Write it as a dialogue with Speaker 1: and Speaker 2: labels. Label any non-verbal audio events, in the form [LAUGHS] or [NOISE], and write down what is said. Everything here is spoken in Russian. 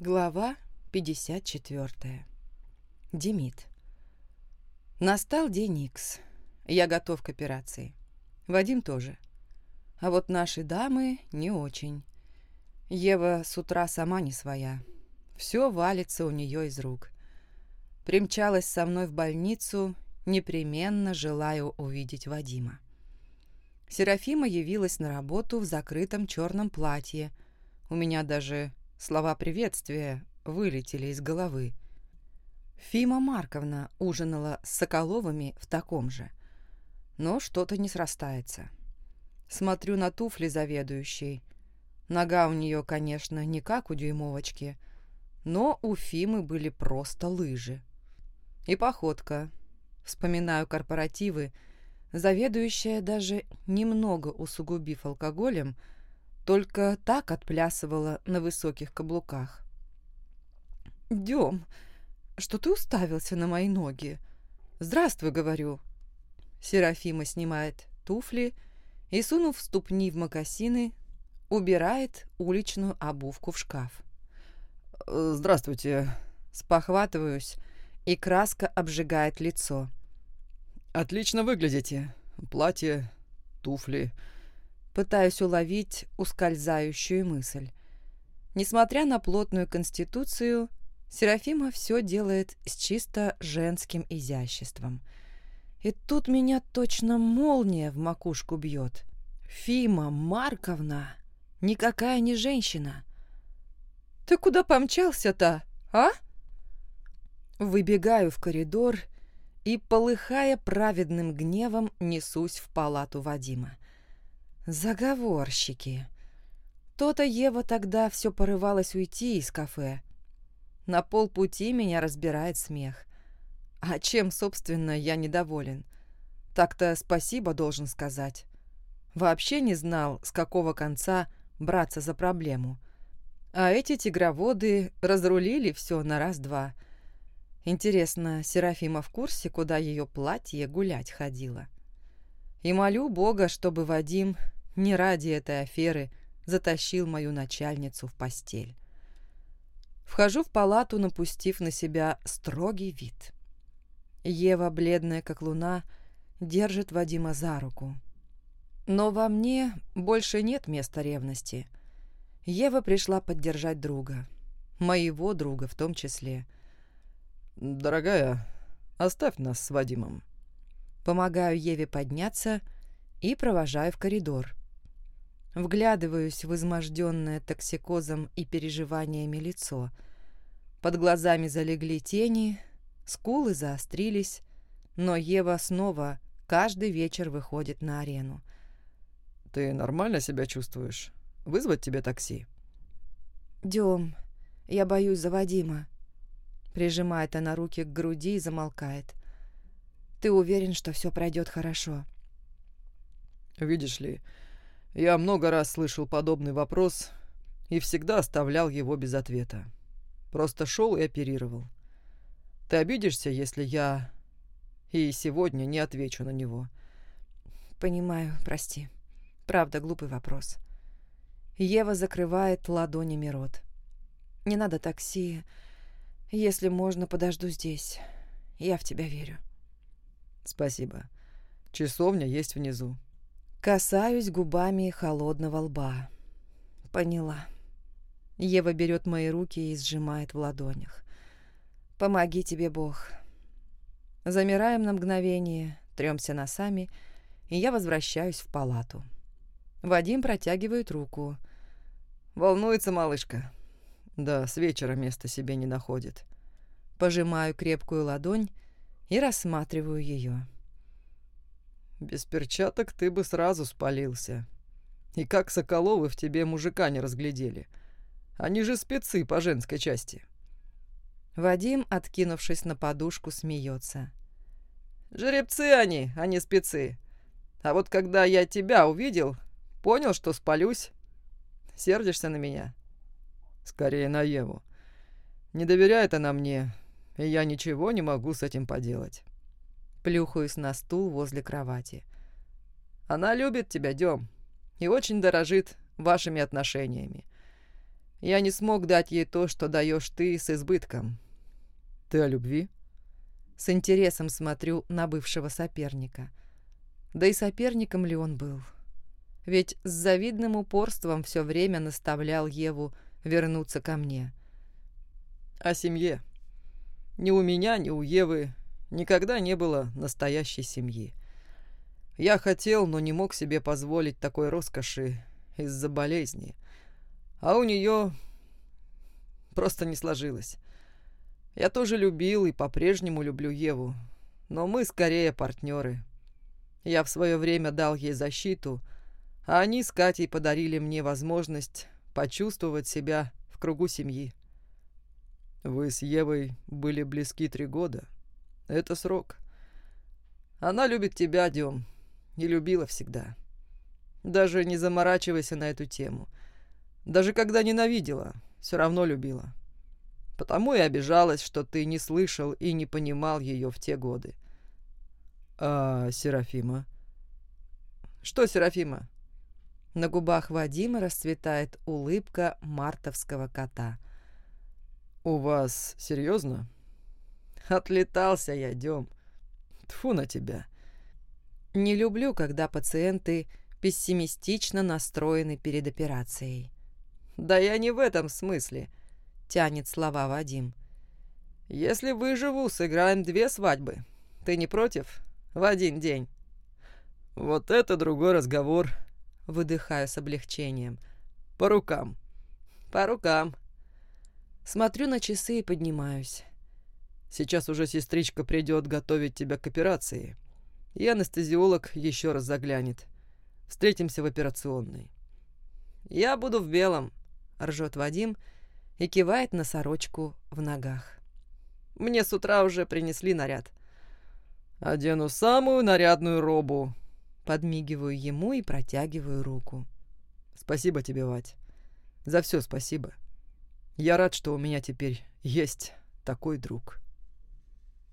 Speaker 1: Глава 54. Демид. Настал день Икс. Я готов к операции. Вадим тоже. А вот наши дамы не очень. Ева с утра сама не своя. Все валится у нее из рук. Примчалась со мной в больницу, непременно желаю увидеть Вадима. Серафима явилась на работу в закрытом черном платье. У меня даже Слова приветствия вылетели из головы. Фима Марковна ужинала с Соколовыми в таком же. Но что-то не срастается. Смотрю на туфли заведующей. Нога у нее, конечно, не как у дюймовочки, но у Фимы были просто лыжи. И походка. Вспоминаю корпоративы. Заведующая, даже немного усугубив алкоголем, только так отплясывала на высоких каблуках. «Дем, что ты уставился на мои ноги? Здравствуй, говорю». Серафима снимает туфли и, сунув ступни в мокасины, убирает уличную обувку в шкаф.
Speaker 2: «Здравствуйте».
Speaker 1: Спохватываюсь, и краска обжигает лицо.
Speaker 2: «Отлично выглядите. Платье, туфли
Speaker 1: пытаясь уловить ускользающую мысль. Несмотря на плотную конституцию, Серафима все делает с чисто женским изяществом. И тут меня точно молния в макушку бьет. Фима Марковна никакая не женщина. Ты куда помчался-то, а? Выбегаю в коридор и, полыхая праведным гневом, несусь в палату Вадима. Заговорщики. То-то Ева тогда все порывалась уйти из кафе. На полпути меня разбирает смех. А чем, собственно, я недоволен? Так-то спасибо должен сказать. Вообще не знал, с какого конца браться за проблему. А эти тигроводы разрулили все на раз-два. Интересно, Серафима в курсе, куда ее платье гулять ходила? И молю Бога, чтобы Вадим не ради этой аферы затащил мою начальницу в постель. Вхожу в палату, напустив на себя строгий вид. Ева, бледная как луна, держит Вадима за руку. Но во мне больше нет места ревности. Ева пришла поддержать друга. Моего друга в том числе.
Speaker 2: «Дорогая, оставь нас с Вадимом».
Speaker 1: Помогаю Еве подняться и провожаю в коридор. Вглядываюсь в изможденное токсикозом и переживаниями лицо. Под глазами залегли тени, скулы заострились, но Ева снова каждый вечер выходит на арену.
Speaker 2: «Ты нормально себя чувствуешь? Вызвать тебе такси?»
Speaker 1: «Дем, я боюсь за Вадима». Прижимает она руки к груди и замолкает. «Ты уверен, что все пройдет хорошо?»
Speaker 2: «Видишь ли, я много раз слышал подобный вопрос и всегда оставлял его без ответа. Просто шел и оперировал. Ты обидишься, если я и сегодня не отвечу на него?
Speaker 1: Понимаю, прости. Правда, глупый вопрос. Ева закрывает ладонями рот. Не надо такси. Если можно, подожду здесь. Я в тебя верю.
Speaker 2: Спасибо. Часовня есть внизу.
Speaker 1: Касаюсь губами холодного лба. Поняла. Ева берет мои руки и сжимает в ладонях. Помоги тебе, Бог. Замираем на мгновение, тремся носами, и я возвращаюсь в палату. Вадим протягивает руку.
Speaker 2: «Волнуется малышка?» «Да, с вечера места себе не находит».
Speaker 1: Пожимаю крепкую ладонь и рассматриваю ее.
Speaker 2: Без перчаток ты бы сразу спалился. И как Соколовы в тебе мужика не разглядели. Они же спецы по женской части.
Speaker 1: Вадим, откинувшись на подушку, смеется.
Speaker 2: Жеребцы они, а не спецы. А вот когда я тебя увидел, понял, что спалюсь. Сердишься на меня? Скорее на Еву. Не доверяет она мне, и я ничего не могу с этим поделать.
Speaker 1: Плюхаюсь на стул возле кровати.
Speaker 2: «Она любит тебя, Дем, и очень дорожит вашими отношениями. Я не смог дать ей то, что даешь ты с избытком. Ты о любви?
Speaker 1: С интересом смотрю на бывшего соперника. Да и соперником ли он был? Ведь с завидным упорством все время наставлял Еву вернуться ко мне.
Speaker 2: О семье. Ни у меня, ни у Евы никогда не было настоящей семьи. Я хотел, но не мог себе позволить такой роскоши из-за болезни. А у нее просто не сложилось. Я тоже любил и по-прежнему люблю Еву, но мы скорее партнеры. Я в свое время дал ей защиту, а они с Катей подарили мне возможность почувствовать себя в кругу семьи. Вы с Евой были близки три года. Это срок. Она любит тебя, Дем, и любила всегда. Даже не заморачивайся на эту тему. Даже когда ненавидела, все равно любила. Потому и обижалась, что ты не слышал и не понимал ее в те годы. А Серафима? Что Серафима?
Speaker 1: На губах Вадима расцветает улыбка мартовского кота.
Speaker 2: «У вас серьезно?» [LAUGHS] «Отлетался я, Дем. Тфу на тебя».
Speaker 1: Не люблю, когда пациенты пессимистично настроены перед операцией.
Speaker 2: «Да я не в этом смысле», —
Speaker 1: тянет слова Вадим.
Speaker 2: «Если выживу, сыграем две свадьбы. Ты не против? В один день». «Вот это другой разговор», Выдыхаю с облегчением. «По рукам».
Speaker 1: «По рукам». Смотрю на часы и поднимаюсь.
Speaker 2: «Сейчас уже сестричка придет готовить тебя к операции. И анестезиолог еще раз заглянет. Встретимся в операционной». «Я буду в белом», — ржет Вадим и кивает на сорочку в ногах. «Мне с утра уже принесли наряд». «Одену самую нарядную робу»,
Speaker 1: Подмигиваю ему и протягиваю руку.
Speaker 2: «Спасибо тебе, Вать. За все спасибо. Я рад, что у меня теперь есть такой друг».